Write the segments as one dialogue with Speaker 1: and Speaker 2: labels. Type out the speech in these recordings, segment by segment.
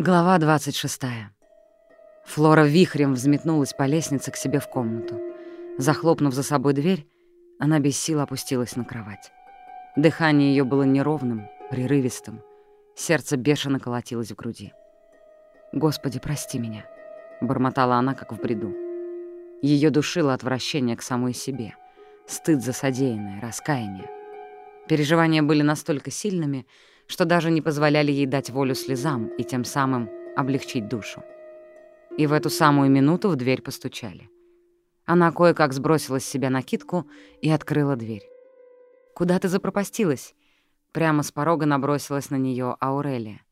Speaker 1: Глава 26. Флора вихрем взметнулась по лестнице к себе в комнату. Захлопнув за собой дверь, она без сил опустилась на кровать. Дыхание ее было неровным, прерывистым. Сердце бешено колотилось в груди. «Господи, прости меня», — бормотала она, как в бреду. Ее душило отвращение к самой себе, стыд за содеянное, раскаяние. Переживания были настолько сильными, что даже не позволяли ей дать волю слезам и тем самым облегчить душу. И в эту самую минуту в дверь постучали. Она кое-как сбросила с себя накидку и открыла дверь. «Куда ты запропастилась?» Прямо с порога набросилась на нее Аурелия.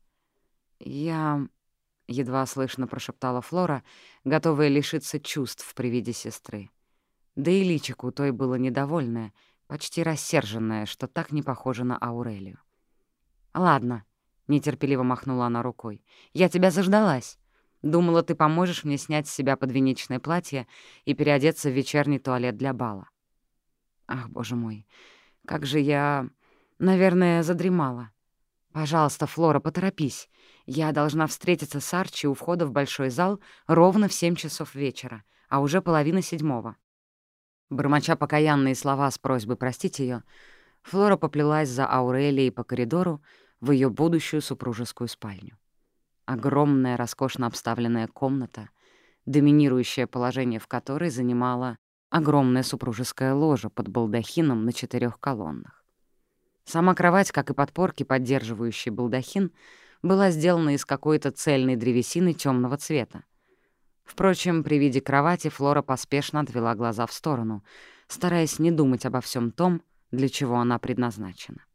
Speaker 1: «Я...» — едва слышно прошептала Флора, готовая лишиться чувств при виде сестры. Да и личику той было недовольное, почти рассерженное, что так не похоже на Аурелию. «Ладно», — нетерпеливо махнула она рукой, — «я тебя заждалась. Думала, ты поможешь мне снять с себя подвенечное платье и переодеться в вечерний туалет для бала». «Ах, боже мой, как же я, наверное, задремала. Пожалуйста, Флора, поторопись. Я должна встретиться с Арчи у входа в большой зал ровно в семь часов вечера, а уже половина седьмого. Бормоча покаянные слова с просьбой простить ее, Флора поплелась за Аурелией по коридору в ее будущую супружескую спальню. Огромная, роскошно обставленная комната, доминирующее положение в которой занимала огромная супружеская ложа под балдахином на четырех колоннах. Сама кровать, как и подпорки, поддерживающие балдахин, была сделана из какой-то цельной древесины темного цвета. Впрочем, при виде кровати Флора поспешно отвела глаза в сторону, стараясь не думать обо всем том, для чего она предназначена.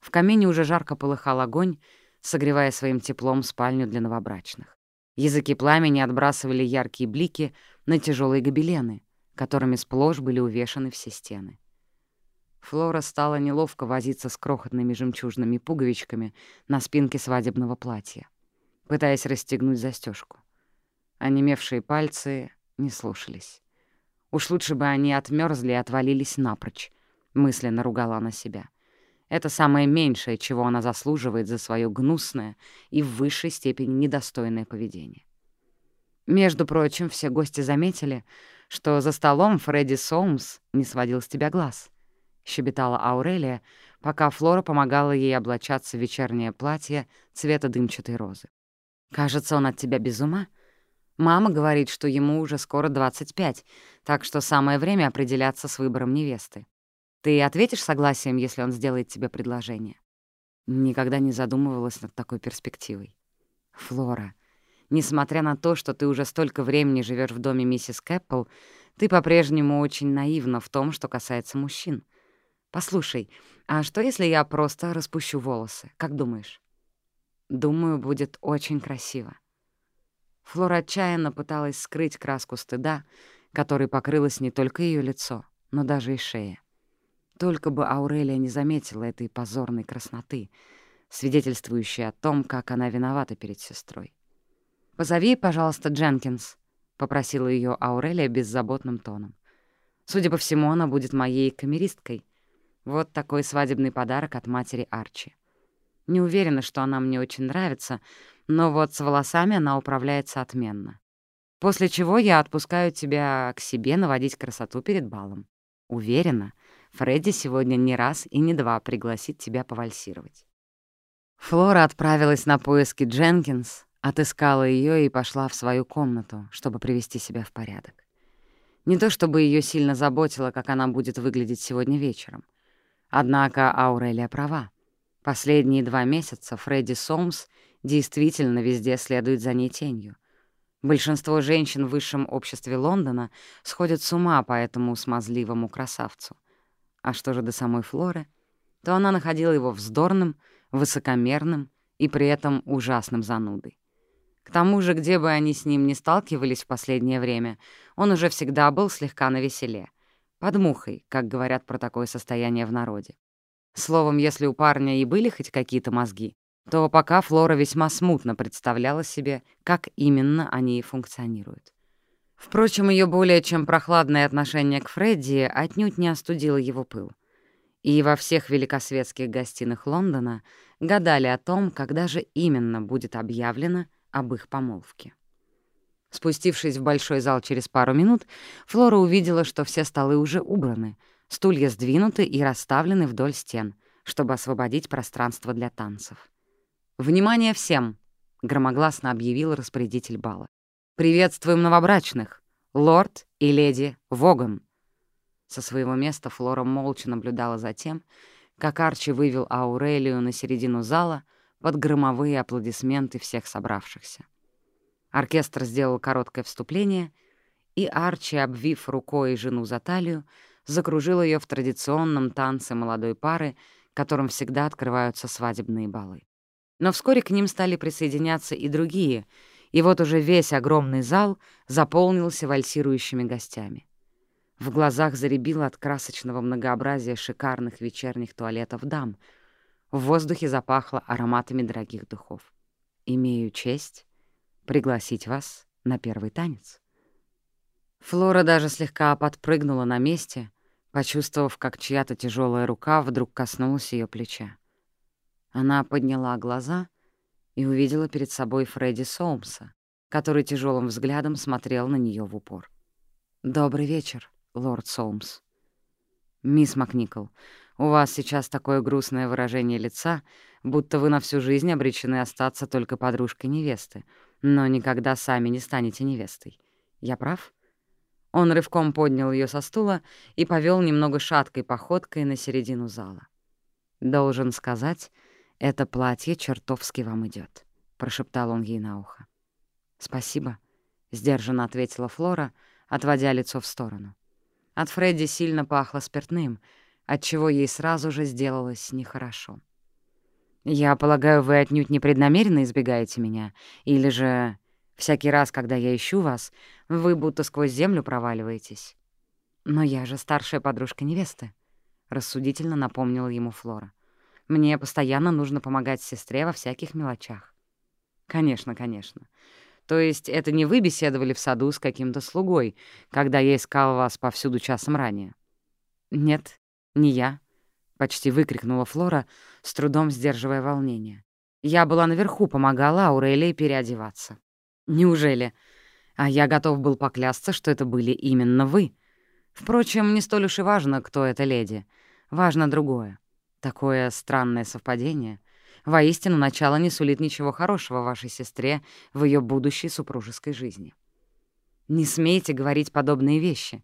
Speaker 1: В камине уже жарко полыхал огонь, согревая своим теплом спальню для новобрачных. Языки пламени отбрасывали яркие блики на тяжелые гобелены, которыми сплошь были увешаны все стены. Флора стала неловко возиться с крохотными жемчужными пуговичками на спинке свадебного платья, пытаясь расстегнуть застежку. Онемевшие пальцы не слушались. Уж лучше бы они отмерзли и отвалились напрочь, мысленно ругала она себя. Это самое меньшее, чего она заслуживает за свое гнусное и в высшей степени недостойное поведение. Между прочим, все гости заметили, что за столом Фредди Соумс не сводил с тебя глаз —— щебетала Аурелия, пока Флора помогала ей облачаться в вечернее платье цвета дымчатой розы. «Кажется, он от тебя без ума. Мама говорит, что ему уже скоро 25, так что самое время определяться с выбором невесты. Ты ответишь согласием, если он сделает тебе предложение?» Никогда не задумывалась над такой перспективой. «Флора, несмотря на то, что ты уже столько времени живешь в доме миссис Кэппл, ты по-прежнему очень наивна в том, что касается мужчин. «Послушай, а что, если я просто распущу волосы? Как думаешь?» «Думаю, будет очень красиво». Флора отчаянно пыталась скрыть краску стыда, которой покрылось не только ее лицо, но даже и шея. Только бы Аурелия не заметила этой позорной красноты, свидетельствующей о том, как она виновата перед сестрой. «Позови, пожалуйста, Дженкинс», — попросила ее Аурелия беззаботным тоном. «Судя по всему, она будет моей камеристкой, вот такой свадебный подарок от матери Арчи. Не уверена, что она мне очень нравится, но вот с волосами она управляется отменно. После чего я отпускаю тебя к себе наводить красоту перед балом. Уверена, Фредди сегодня не раз и не два пригласит тебя повальсировать. Флора отправилась на поиски Дженкинс, отыскала ее и пошла в свою комнату, чтобы привести себя в порядок. Не то чтобы ее сильно заботило, как она будет выглядеть сегодня вечером — Однако Аурелия права. Последние два месяца Фредди Сомс действительно везде следует за ней тенью. Большинство женщин в высшем обществе Лондона сходят с ума по этому смазливому красавцу. А что же до самой Флоры, то она находила его вздорным, высокомерным и при этом ужасным занудой. К тому же, где бы они с ним ни сталкивались в последнее время, он уже всегда был слегка навеселе — под мухой, как говорят про такое состояние в народе. Словом, если у парня и были хоть какие-то мозги, то пока Флора весьма смутно представляла себе, как именно они функционируют. Впрочем, ее более чем прохладное отношение к Фредди отнюдь не остудило его пыл. И во всех великосветских гостиных Лондона гадали о том, когда же именно будет объявлено об их помолвке. Спустившись в большой зал через пару минут, Флора увидела, что все столы уже убраны, стулья сдвинуты и расставлены вдоль стен, чтобы освободить пространство для танцев. «Внимание всем!» — громогласно объявил распорядитель бала. «Приветствуем новобрачных! Лорд и леди Воган!» Со своего места Флора молча наблюдала за тем, как Арчи вывел Аурелию на середину зала под громовые аплодисменты всех собравшихся. Оркестр сделал короткое вступление, и Арчи, обвив рукой жену за талию, закружил ее в традиционном танце молодой пары, которым всегда открываются свадебные балы. Но вскоре к ним стали присоединяться и другие, и вот уже весь огромный зал заполнился вальсирующими гостями. В глазах заребило от красочного многообразия шикарных вечерних туалетов дам. В воздухе запахло ароматами дорогих духов. «Имею честь пригласить вас на первый танец». Флора даже слегка подпрыгнула на месте, почувствовав, как чья-то тяжелая рука вдруг коснулась ее плеча. Она подняла глаза и увидела перед собой Фредди Соумса, который тяжелым взглядом смотрел на нее в упор. «Добрый вечер, лорд Соумс». «Мисс Макникол, у вас сейчас такое грустное выражение лица, будто вы на всю жизнь обречены остаться только подружкой невесты, но никогда сами не станете невестой. Я прав?» Он рывком поднял ее со стула и повел немного шаткой походкой на середину зала. «Должен сказать, это платье чертовски вам идет, прошептал он ей на ухо. «Спасибо», — сдержанно ответила Флора, отводя лицо в сторону. От Фредди сильно пахло спиртным, отчего ей сразу же сделалось нехорошо. «Я полагаю, вы отнюдь непреднамеренно избегаете меня? Или же всякий раз, когда я ищу вас, вы будто сквозь землю проваливаетесь?» «Но я же старшая подружка невесты», — рассудительно напомнила ему Флора. «Мне постоянно нужно помогать сестре во всяких мелочах». «Конечно, конечно. То есть это не вы беседовали в саду с каким-то слугой, когда я искал вас повсюду часом ранее?» «Нет, не я», — почти выкрикнула Флора, с трудом сдерживая волнение. «Я была наверху, помогала Аурелии переодеваться». «Неужели? А я готов был поклясться, что это были именно вы. Впрочем, не столь уж и важно, кто эта леди. Важно другое. Такое странное совпадение. Воистину, начало не сулит ничего хорошего вашей сестре в ее будущей супружеской жизни. Не смейте говорить подобные вещи.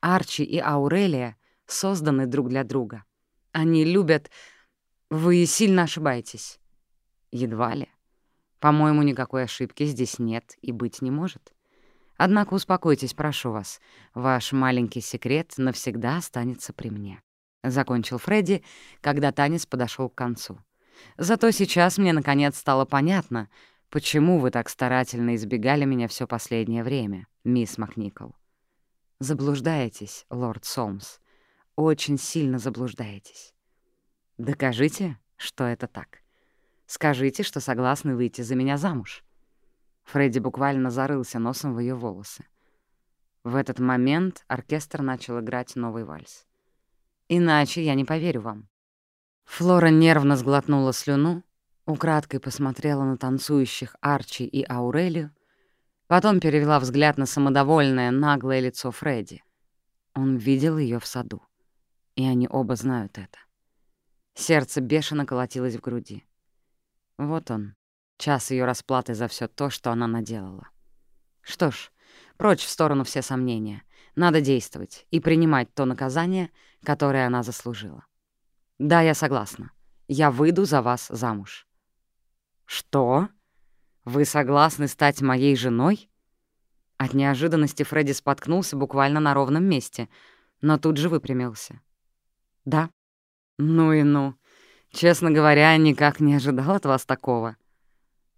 Speaker 1: Арчи и Аурелия созданы друг для друга. Они любят... Вы сильно ошибаетесь. Едва ли. По-моему, никакой ошибки здесь нет и быть не может. Однако успокойтесь, прошу вас. Ваш маленький секрет навсегда останется при мне. Закончил Фредди, когда танец подошел к концу. Зато сейчас мне наконец стало понятно, почему вы так старательно избегали меня все последнее время, мисс Макникол. Заблуждаетесь, лорд Сомс очень сильно заблуждаетесь. Докажите, что это так. Скажите, что согласны выйти за меня замуж». Фредди буквально зарылся носом в ее волосы. В этот момент оркестр начал играть новый вальс. «Иначе я не поверю вам». Флора нервно сглотнула слюну, украдкой посмотрела на танцующих Арчи и Аурелию, потом перевела взгляд на самодовольное, наглое лицо Фредди. Он видел ее в саду и они оба знают это. Сердце бешено колотилось в груди. Вот он, час ее расплаты за все то, что она наделала. Что ж, прочь в сторону все сомнения. Надо действовать и принимать то наказание, которое она заслужила. Да, я согласна. Я выйду за вас замуж. Что? Вы согласны стать моей женой? От неожиданности Фредди споткнулся буквально на ровном месте, но тут же выпрямился. «Да». «Ну и ну. Честно говоря, никак не ожидал от вас такого.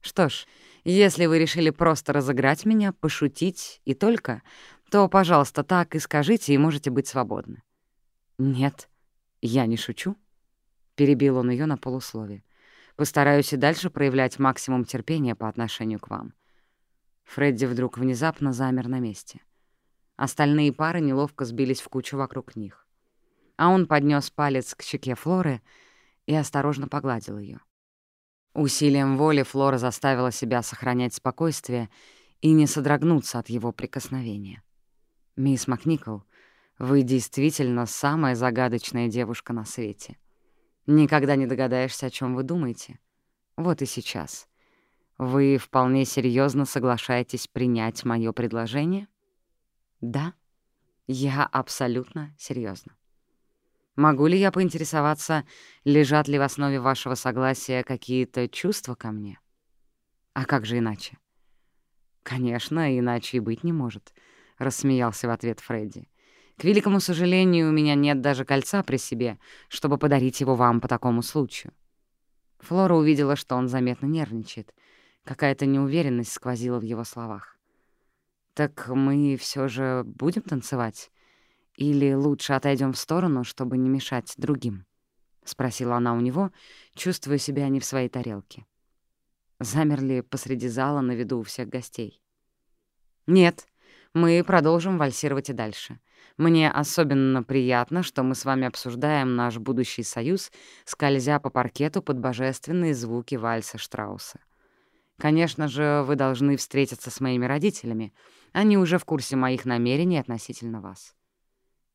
Speaker 1: Что ж, если вы решили просто разыграть меня, пошутить и только, то, пожалуйста, так и скажите, и можете быть свободны». «Нет, я не шучу», — перебил он ее на полуслове. «Постараюсь и дальше проявлять максимум терпения по отношению к вам». Фредди вдруг внезапно замер на месте. Остальные пары неловко сбились в кучу вокруг них а он поднес палец к щеке Флоры и осторожно погладил ее. Усилием воли Флора заставила себя сохранять спокойствие и не содрогнуться от его прикосновения. «Мисс Макникол, вы действительно самая загадочная девушка на свете. Никогда не догадаешься, о чем вы думаете. Вот и сейчас. Вы вполне серьезно соглашаетесь принять мое предложение?» «Да, я абсолютно серьезно. Могу ли я поинтересоваться, лежат ли в основе вашего согласия какие-то чувства ко мне? А как же иначе? Конечно, иначе и быть не может, — рассмеялся в ответ Фредди. К великому сожалению, у меня нет даже кольца при себе, чтобы подарить его вам по такому случаю. Флора увидела, что он заметно нервничает. Какая-то неуверенность сквозила в его словах. «Так мы все же будем танцевать?» Или лучше отойдем в сторону, чтобы не мешать другим?» — спросила она у него, чувствуя себя не в своей тарелке. Замерли посреди зала на виду у всех гостей. «Нет, мы продолжим вальсировать и дальше. Мне особенно приятно, что мы с вами обсуждаем наш будущий союз, скользя по паркету под божественные звуки вальса Штрауса. Конечно же, вы должны встретиться с моими родителями. Они уже в курсе моих намерений относительно вас.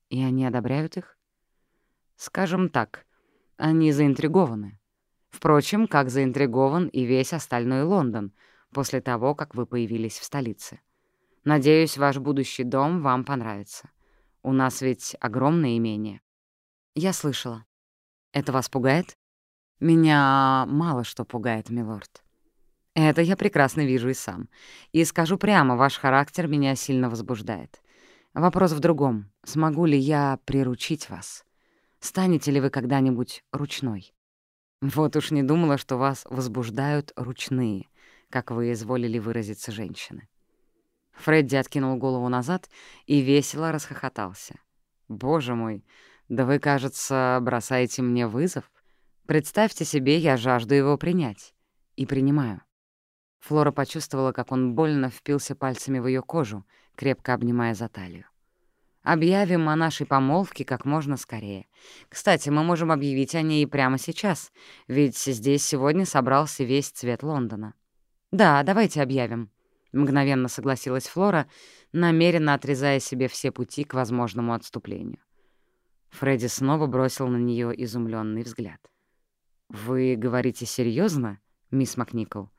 Speaker 1: И они одобряют их? Скажем так, они заинтригованы. Впрочем, как заинтригован и весь остальной Лондон после того, как вы появились в столице. Надеюсь, ваш будущий дом вам понравится. У нас ведь огромное имение. Я слышала. Это вас пугает? Меня мало что пугает, милорд. Это я прекрасно вижу и сам. И скажу прямо, ваш характер меня сильно возбуждает. Вопрос в другом. Смогу ли я приручить вас? Станете ли вы когда-нибудь ручной? Вот уж не думала, что вас возбуждают ручные, как вы изволили выразиться женщины. Фредди откинул голову назад и весело расхохотался. «Боже мой, да вы, кажется, бросаете мне вызов. Представьте себе, я жажду его принять. И принимаю». Флора почувствовала, как он больно впился пальцами в ее кожу, крепко обнимая за талию. «Объявим о нашей помолвке как можно скорее. Кстати, мы можем объявить о ней прямо сейчас, ведь здесь сегодня собрался весь цвет Лондона». «Да, давайте объявим», — мгновенно согласилась Флора, намеренно отрезая себе все пути к возможному отступлению. Фредди снова бросил на нее изумленный взгляд. «Вы говорите серьезно, мисс Макникол?»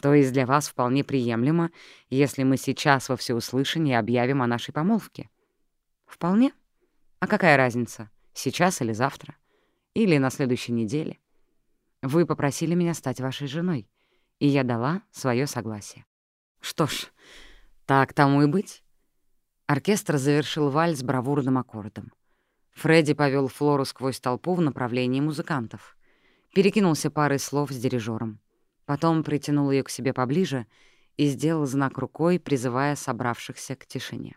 Speaker 1: То есть для вас вполне приемлемо, если мы сейчас во всеуслышание объявим о нашей помолвке? Вполне. А какая разница, сейчас или завтра? Или на следующей неделе? Вы попросили меня стать вашей женой, и я дала свое согласие. Что ж, так тому и быть. Оркестр завершил вальс бравурным аккордом. Фредди повел Флору сквозь толпу в направлении музыкантов. Перекинулся парой слов с дирижером. Потом притянул ее к себе поближе и сделал знак рукой, призывая собравшихся к тишине.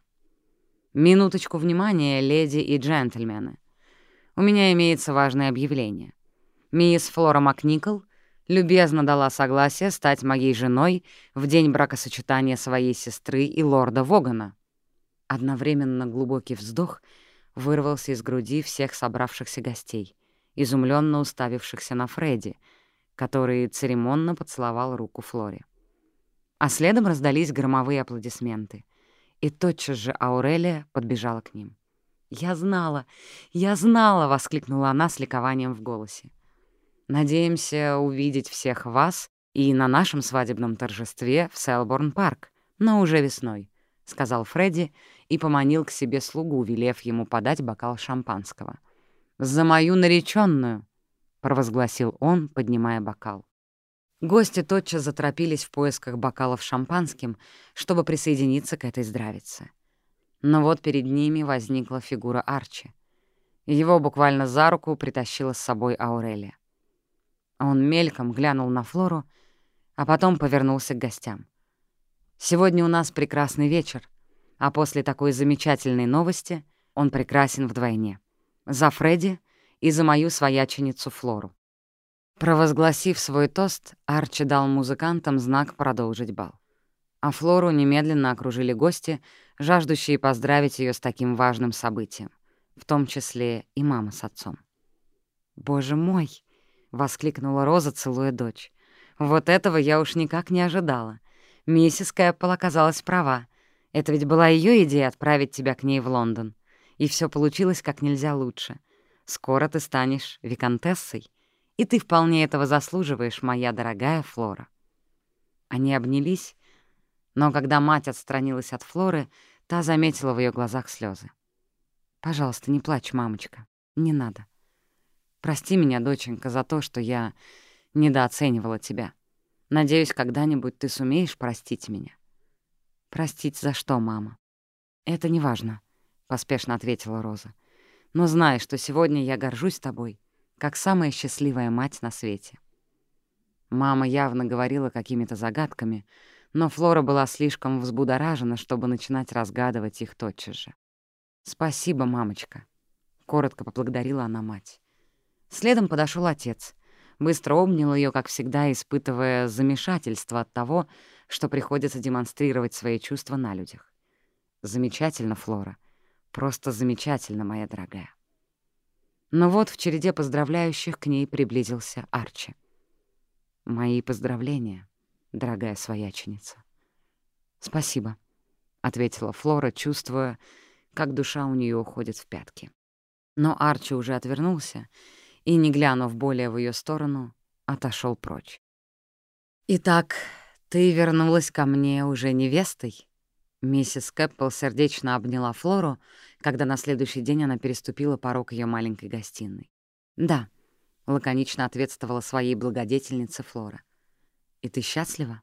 Speaker 1: «Минуточку внимания, леди и джентльмены. У меня имеется важное объявление. Мисс Флора Макникол любезно дала согласие стать моей женой в день бракосочетания своей сестры и лорда Вогана». Одновременно глубокий вздох вырвался из груди всех собравшихся гостей, изумленно уставившихся на Фредди — который церемонно поцеловал руку Флоре. А следом раздались громовые аплодисменты. И тотчас же Аурелия подбежала к ним. «Я знала! Я знала!» — воскликнула она с ликованием в голосе. «Надеемся увидеть всех вас и на нашем свадебном торжестве в Селборн-парк, но уже весной», — сказал Фредди и поманил к себе слугу, велев ему подать бокал шампанского. «За мою нареченную!» провозгласил он, поднимая бокал. Гости тотчас заторопились в поисках бокалов шампанским, чтобы присоединиться к этой здравице. Но вот перед ними возникла фигура Арчи. Его буквально за руку притащила с собой Аурелия. Он мельком глянул на Флору, а потом повернулся к гостям. «Сегодня у нас прекрасный вечер, а после такой замечательной новости он прекрасен вдвойне. За Фредди и за мою свояченицу Флору. Провозгласив свой тост, Арчи дал музыкантам знак продолжить бал. А Флору немедленно окружили гости, жаждущие поздравить ее с таким важным событием, в том числе и мама с отцом. «Боже мой!» — воскликнула Роза, целуя дочь. Вот этого я уж никак не ожидала. Миссис Кэппл оказалась права. Это ведь была ее идея отправить тебя к ней в Лондон. И все получилось как нельзя лучше. Скоро ты станешь виконтессой, и ты вполне этого заслуживаешь, моя дорогая Флора. Они обнялись, но когда мать отстранилась от Флоры, та заметила в ее глазах слезы. «Пожалуйста, не плачь, мамочка. Не надо. Прости меня, доченька, за то, что я недооценивала тебя. Надеюсь, когда-нибудь ты сумеешь простить меня». «Простить за что, мама?» «Это не важно», — поспешно ответила Роза. «Но знай, что сегодня я горжусь тобой, как самая счастливая мать на свете». Мама явно говорила какими-то загадками, но Флора была слишком взбудоражена, чтобы начинать разгадывать их тотчас же. «Спасибо, мамочка», — коротко поблагодарила она мать. Следом подошел отец. Быстро обнял ее, как всегда, испытывая замешательство от того, что приходится демонстрировать свои чувства на людях. «Замечательно, Флора. Просто замечательно, моя дорогая». Но вот в череде поздравляющих к ней приблизился Арчи. «Мои поздравления», дорогая свояченица. «Спасибо», — ответила Флора, чувствуя, как душа у нее уходит в пятки. Но Арчи уже отвернулся и, не глянув более в ее сторону, отошел прочь. «Итак, ты вернулась ко мне уже невестой?» Миссис Кэппл сердечно обняла Флору, когда на следующий день она переступила порог ее маленькой гостиной. «Да», — лаконично ответствовала своей благодетельнице Флора. «И ты счастлива?»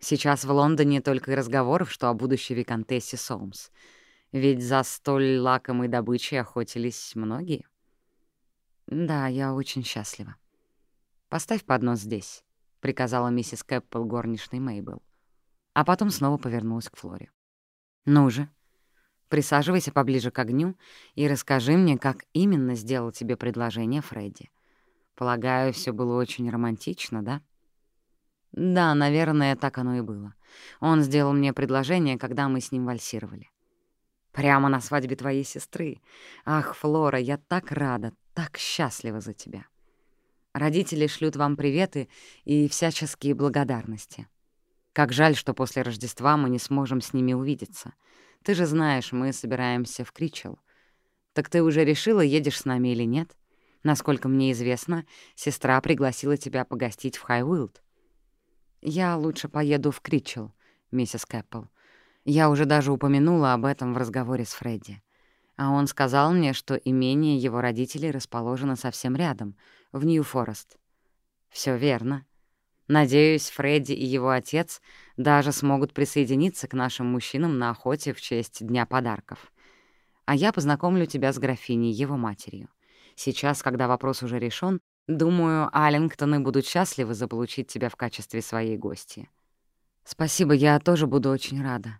Speaker 1: Сейчас в Лондоне только и разговоров, что о будущей виконтессе Соумс. Ведь за столь лакомой добычей охотились многие. «Да, я очень счастлива. Поставь поднос здесь», — приказала миссис Кэппл горничной Мейбл. А потом снова повернулась к Флоре. «Ну же, присаживайся поближе к огню и расскажи мне, как именно сделал тебе предложение Фредди. Полагаю, все было очень романтично, да?» Да, наверное, так оно и было. Он сделал мне предложение, когда мы с ним вальсировали. Прямо на свадьбе твоей сестры. Ах, Флора, я так рада, так счастлива за тебя. Родители шлют вам приветы и всяческие благодарности. Как жаль, что после Рождества мы не сможем с ними увидеться. Ты же знаешь, мы собираемся в Кричел. Так ты уже решила, едешь с нами или нет? Насколько мне известно, сестра пригласила тебя погостить в Хайуилд. «Я лучше поеду в Кричел, миссис Кэппл. Я уже даже упомянула об этом в разговоре с Фредди. А он сказал мне, что имение его родителей расположено совсем рядом, в Нью-Форест. Всё верно. Надеюсь, Фредди и его отец даже смогут присоединиться к нашим мужчинам на охоте в честь Дня подарков. А я познакомлю тебя с графиней, его матерью. Сейчас, когда вопрос уже решен, Думаю, Аллингтоны будут счастливы заполучить тебя в качестве своей гости. Спасибо, я тоже буду очень рада.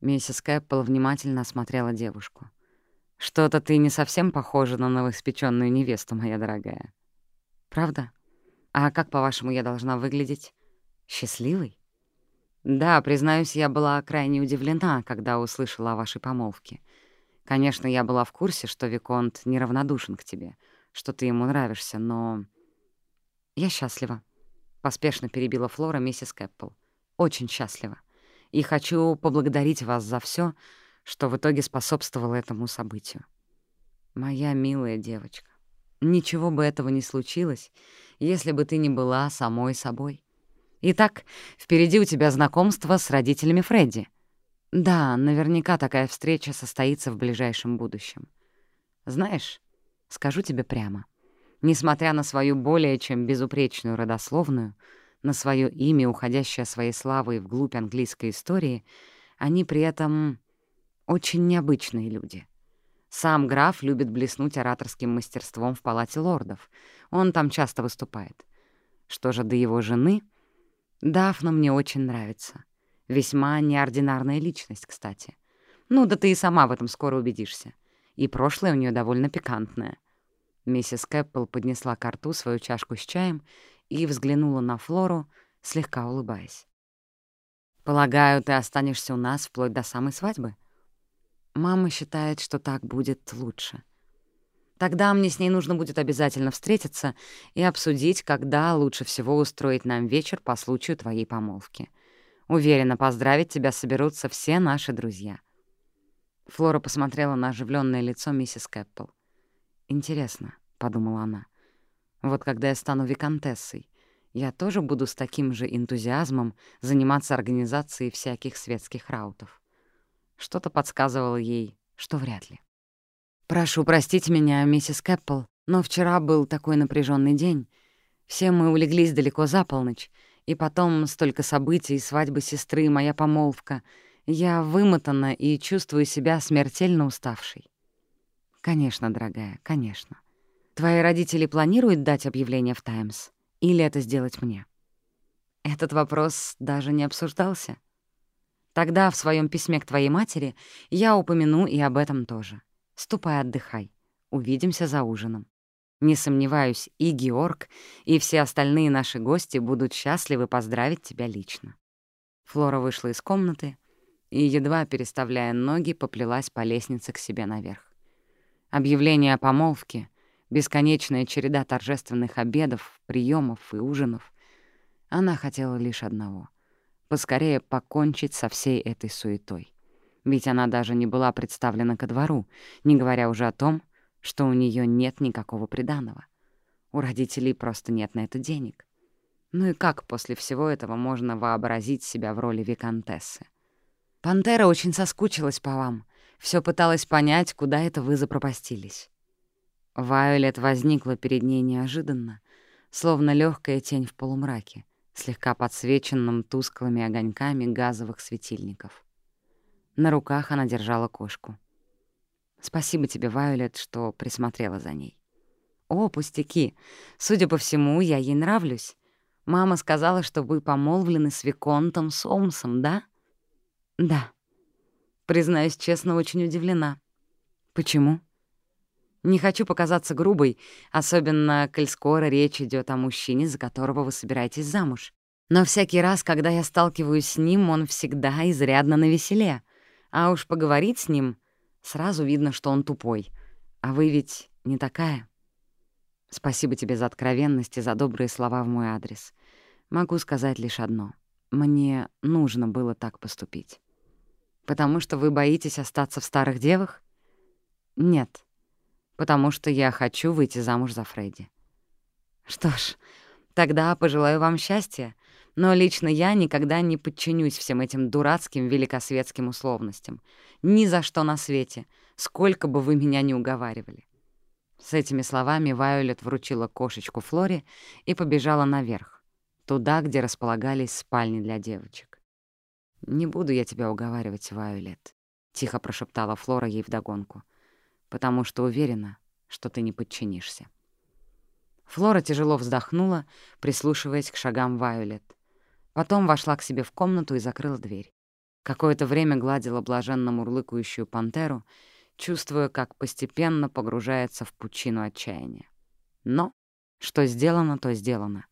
Speaker 1: Миссис Кэппл внимательно осмотрела девушку. Что-то ты не совсем похожа на новоиспечённую невесту, моя дорогая. Правда? А как, по-вашему, я должна выглядеть? Счастливой? Да, признаюсь, я была крайне удивлена, когда услышала о вашей помолвке. Конечно, я была в курсе, что Виконт неравнодушен к тебе — что ты ему нравишься, но... Я счастлива. Поспешно перебила Флора миссис Кэппл. Очень счастлива. И хочу поблагодарить вас за все, что в итоге способствовало этому событию. Моя милая девочка, ничего бы этого не случилось, если бы ты не была самой собой. Итак, впереди у тебя знакомство с родителями Фредди. Да, наверняка такая встреча состоится в ближайшем будущем. Знаешь, Скажу тебе прямо. Несмотря на свою более чем безупречную родословную, на свое имя, уходящее своей славой вглубь английской истории, они при этом очень необычные люди. Сам граф любит блеснуть ораторским мастерством в палате лордов. Он там часто выступает. Что же до его жены? Дафна мне очень нравится. Весьма неординарная личность, кстати. Ну да ты и сама в этом скоро убедишься и прошлое у нее довольно пикантное. Миссис Кэппл поднесла к рту свою чашку с чаем и взглянула на Флору, слегка улыбаясь. «Полагаю, ты останешься у нас вплоть до самой свадьбы?» «Мама считает, что так будет лучше». Тогда мне с ней нужно будет обязательно встретиться и обсудить, когда лучше всего устроить нам вечер по случаю твоей помолвки. Уверена, поздравить тебя соберутся все наши друзья». Флора посмотрела на оживленное лицо миссис Кэппл. «Интересно», — подумала она, — «вот когда я стану виконтессой, я тоже буду с таким же энтузиазмом заниматься организацией всяких светских раутов». Что-то подсказывало ей, что вряд ли. «Прошу простить меня, миссис Кэппл, но вчера был такой напряженный день. Все мы улеглись далеко за полночь, и потом столько событий, свадьбы сестры, моя помолвка. Я вымотана и чувствую себя смертельно уставшей». «Конечно, дорогая, конечно. Твои родители планируют дать объявление в «Таймс»? Или это сделать мне?» Этот вопрос даже не обсуждался. Тогда в своем письме к твоей матери я упомяну и об этом тоже. Ступай отдыхай. Увидимся за ужином. Не сомневаюсь, и Георг, и все остальные наши гости будут счастливы поздравить тебя лично». Флора вышла из комнаты и, едва переставляя ноги, поплелась по лестнице к себе наверх. Объявление о помолвке, бесконечная череда торжественных обедов, приемов и ужинов. Она хотела лишь одного — поскорее покончить со всей этой суетой ведь она даже не была представлена ко двору, не говоря уже о том, что у нее нет никакого приданого. У родителей просто нет на это денег. Ну и как после всего этого можно вообразить себя в роли виконтессы? Пантера очень соскучилась по вам, все пыталась понять, куда это вы запропастились. Вайолет возникла перед ней неожиданно, словно легкая тень в полумраке, слегка подсвеченном тусклыми огоньками газовых светильников. На руках она держала кошку. «Спасибо тебе, Вайолет, что присмотрела за ней». «О, пустяки! Судя по всему, я ей нравлюсь. Мама сказала, что вы помолвлены с Виконтом Сомсом, да?» «Да». Признаюсь честно, очень удивлена. «Почему?» «Не хочу показаться грубой, особенно, коль скоро речь идет о мужчине, за которого вы собираетесь замуж. Но всякий раз, когда я сталкиваюсь с ним, он всегда изрядно навеселе. А уж поговорить с ним сразу видно, что он тупой. А вы ведь не такая. Спасибо тебе за откровенность и за добрые слова в мой адрес. Могу сказать лишь одно. Мне нужно было так поступить. Потому что вы боитесь остаться в старых девах? Нет. Потому что я хочу выйти замуж за Фредди. Что ж, тогда пожелаю вам счастья, но лично я никогда не подчинюсь всем этим дурацким великосветским условностям. Ни за что на свете, сколько бы вы меня ни уговаривали. С этими словами Вайолет вручила кошечку Флоре и побежала наверх, туда, где располагались спальни для девочек. «Не буду я тебя уговаривать, Вайолет», — тихо прошептала Флора ей вдогонку, «потому что уверена, что ты не подчинишься». Флора тяжело вздохнула, прислушиваясь к шагам Вайолет. Потом вошла к себе в комнату и закрыла дверь. Какое-то время гладила блаженно мурлыкающую пантеру, чувствуя, как постепенно погружается в пучину отчаяния. Но что сделано, то сделано.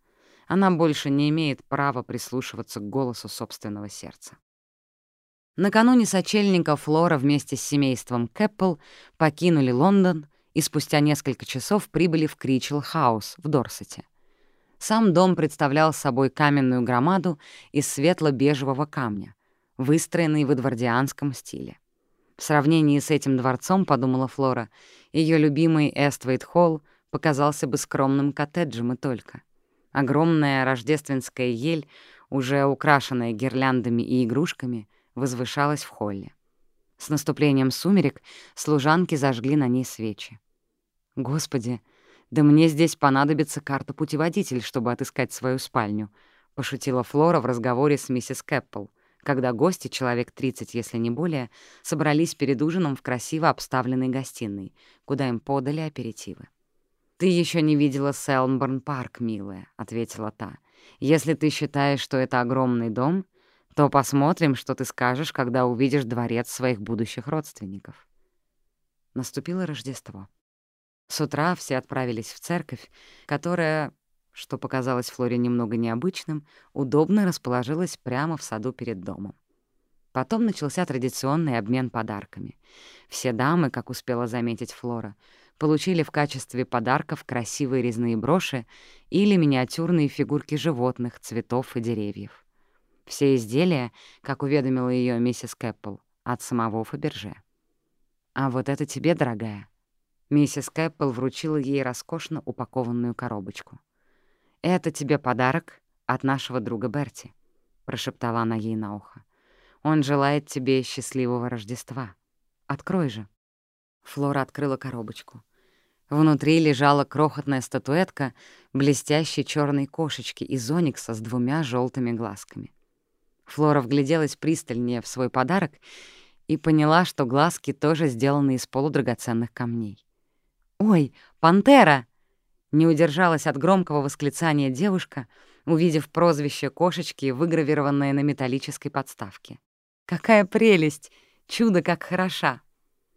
Speaker 1: Она больше не имеет права прислушиваться к голосу собственного сердца. Накануне сочельника Флора вместе с семейством Кэппл покинули Лондон и спустя несколько часов прибыли в Кричел-хаус в Дорсете — сам дом представлял собой каменную громаду из светло-бежевого камня, выстроенный в эдвардианском стиле. В сравнении с этим дворцом, подумала Флора, ее любимый Эствейт-холл показался бы скромным коттеджем и только. Огромная рождественская ель, уже украшенная гирляндами и игрушками, возвышалась в холле. С наступлением сумерек служанки зажгли на ней свечи. «Господи!» «Да мне здесь понадобится карта-путеводитель, чтобы отыскать свою спальню», — пошутила Флора в разговоре с миссис Кэппл, когда гости, человек 30, если не более, собрались перед ужином в красиво обставленной гостиной, куда им подали аперитивы. «Ты еще не видела Селмборн-парк, милая», — ответила та. «Если ты считаешь, что это огромный дом, то посмотрим, что ты скажешь, когда увидишь дворец своих будущих родственников». Наступило Рождество. С утра все отправились в церковь, которая, что показалось Флоре немного необычным, удобно расположилась прямо в саду перед домом. Потом начался традиционный обмен подарками. Все дамы, как успела заметить Флора, получили в качестве подарков красивые резные броши или миниатюрные фигурки животных, цветов и деревьев. Все изделия, как уведомила ее миссис Кэппл, от самого Фаберже. «А вот это тебе, дорогая». Миссис Кэппл вручила ей роскошно упакованную коробочку. «Это тебе подарок от нашего друга Берти», — прошептала она ей на ухо. «Он желает тебе счастливого Рождества. Открой же». Флора открыла коробочку. Внутри лежала крохотная статуэтка блестящей черной кошечки из оникса с двумя желтыми глазками. Флора вгляделась пристальнее в свой подарок и поняла, что глазки тоже сделаны из полудрагоценных камней. «Ой, пантера!» Не удержалась от громкого восклицания девушка, увидев прозвище кошечки, выгравированное на металлической подставке. «Какая прелесть! Чудо, как хороша!»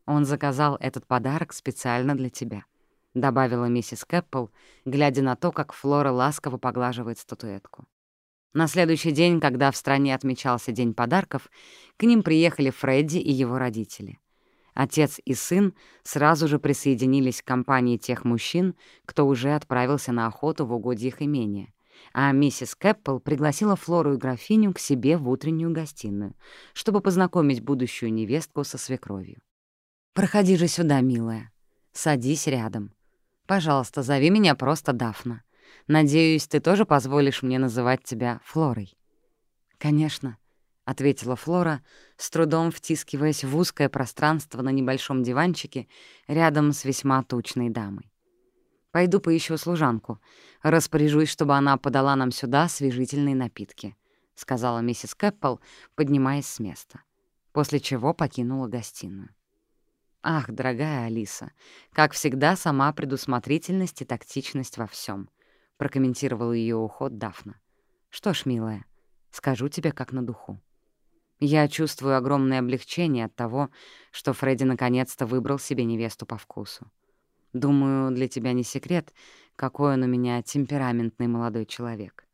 Speaker 1: Он заказал этот подарок специально для тебя», — добавила миссис Кэппл, глядя на то, как Флора ласково поглаживает статуэтку. На следующий день, когда в стране отмечался День подарков, к ним приехали Фредди и его родители. Отец и сын сразу же присоединились к компании тех мужчин, кто уже отправился на охоту в угодьях имения, а миссис Кэппл пригласила Флору и графиню к себе в утреннюю гостиную, чтобы познакомить будущую невестку со свекровью. «Проходи же сюда, милая. Садись рядом. Пожалуйста, зови меня просто Дафна. Надеюсь, ты тоже позволишь мне называть тебя Флорой». «Конечно», — ответила Флора, с трудом втискиваясь в узкое пространство на небольшом диванчике рядом с весьма тучной дамой. «Пойду поищу служанку. Распоряжусь, чтобы она подала нам сюда освежительные напитки», — сказала миссис Кэппл, поднимаясь с места, после чего покинула гостиную. Ах, дорогая Алиса, как всегда, сама предусмотрительность и тактичность во всем, прокомментировала ее уход Дафна. Что ж, милая, скажу тебе как на духу. Я чувствую огромное облегчение от того, что Фредди наконец-то выбрал себе невесту по вкусу. Думаю, для тебя не секрет, какой он у меня темпераментный молодой человек.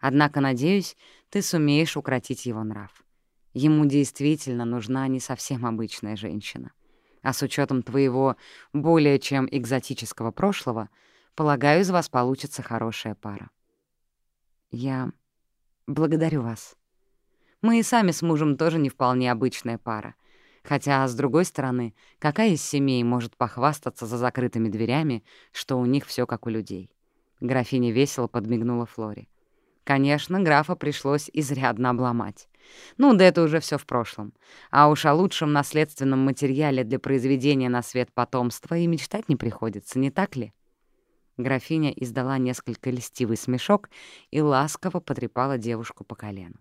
Speaker 1: Однако, надеюсь, ты сумеешь укротить его нрав. Ему действительно нужна не совсем обычная женщина — а с учетом твоего более чем экзотического прошлого, полагаю, из вас получится хорошая пара. Я благодарю вас. Мы и сами с мужем тоже не вполне обычная пара. Хотя, с другой стороны, какая из семей может похвастаться за закрытыми дверями, что у них все как у людей? Графиня весело подмигнула Флоре. Конечно, графа пришлось изрядно обломать. Ну, да это уже все в прошлом. А уж о лучшем наследственном материале для произведения на свет потомства и мечтать не приходится, не так ли? Графиня издала несколько льстивый смешок и ласково потрепала девушку по колену.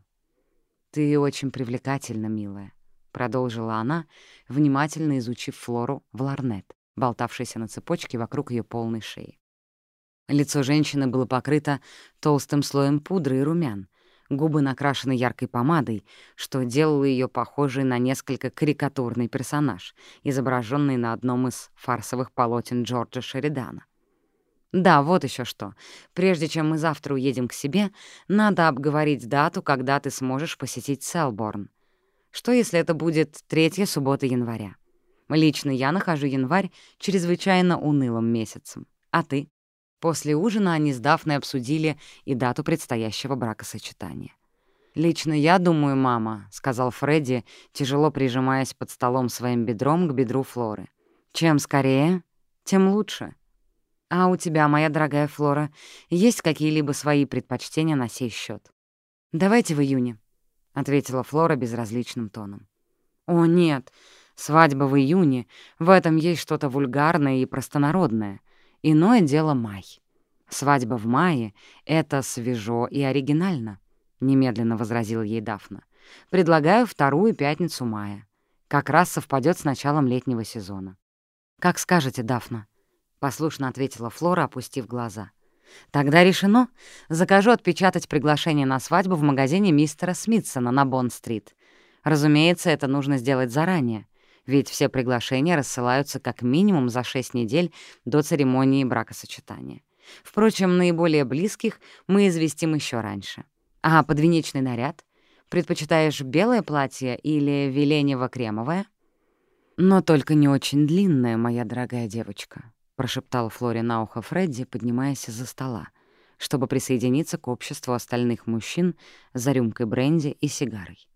Speaker 1: «Ты очень привлекательна, милая», — продолжила она, внимательно изучив Флору в ларнет, болтавшийся на цепочке вокруг ее полной шеи. Лицо женщины было покрыто толстым слоем пудры и румян, губы накрашены яркой помадой, что делало ее похожей на несколько карикатурный персонаж, изображенный на одном из фарсовых полотен Джорджа Шеридана. «Да, вот еще что. Прежде чем мы завтра уедем к себе, надо обговорить дату, когда ты сможешь посетить Селборн. Что, если это будет третья суббота января? Лично я нахожу январь чрезвычайно унылым месяцем. А ты?» После ужина они с Дафной обсудили и дату предстоящего бракосочетания. «Лично я думаю, мама», — сказал Фредди, тяжело прижимаясь под столом своим бедром к бедру Флоры. «Чем скорее, тем лучше». «А у тебя, моя дорогая Флора, есть какие-либо свои предпочтения на сей счет? «Давайте в июне», — ответила Флора безразличным тоном. «О, нет, свадьба в июне, в этом есть что-то вульгарное и простонародное. Иное дело май. Свадьба в мае — это свежо и оригинально, — немедленно возразила ей Дафна. Предлагаю вторую пятницу мая. Как раз совпадет с началом летнего сезона. «Как скажете, Дафна», — послушно ответила Флора, опустив глаза. «Тогда решено. Закажу отпечатать приглашение на свадьбу в магазине мистера Смитсона на Бонд-стрит. Разумеется, это нужно сделать заранее ведь все приглашения рассылаются как минимум за 6 недель до церемонии бракосочетания. Впрочем, наиболее близких мы известим еще раньше. А подвенечный наряд? Предпочитаешь белое платье или веленево-кремовое? Но только не очень длинное, моя дорогая девочка. — прошептал Флоре на ухо Фредди, поднимаясь из-за стола, чтобы присоединиться к обществу остальных мужчин за рюмкой бренди и сигарой.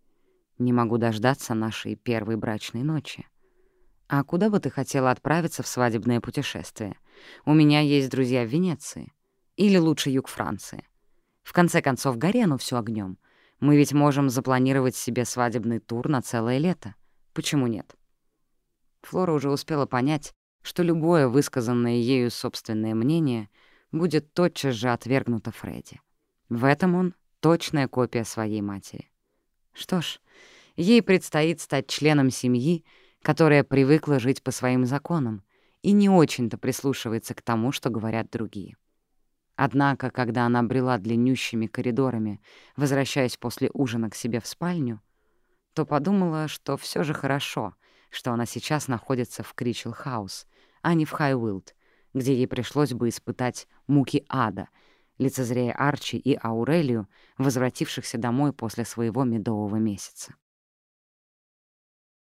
Speaker 1: «Не могу дождаться нашей первой брачной ночи. А куда бы ты хотела отправиться в свадебное путешествие? У меня есть друзья в Венеции. Или лучше юг Франции. В конце концов, горе оно всё огнём. Мы ведь можем запланировать себе свадебный тур на целое лето. Почему нет?» Флора уже успела понять, что любое высказанное ею собственное мнение будет тотчас же отвергнуто Фредди. В этом он — точная копия своей матери. Что ж, ей предстоит стать членом семьи, которая привыкла жить по своим законам и не очень-то прислушивается к тому, что говорят другие. Однако, когда она брела длиннющими коридорами, возвращаясь после ужина к себе в спальню, то подумала, что все же хорошо, что она сейчас находится в Кричел-хаус, а не в Хайуилд, где ей пришлось бы испытать муки ада, лицезрея Арчи и Аурелию, возвратившихся домой после своего медового месяца.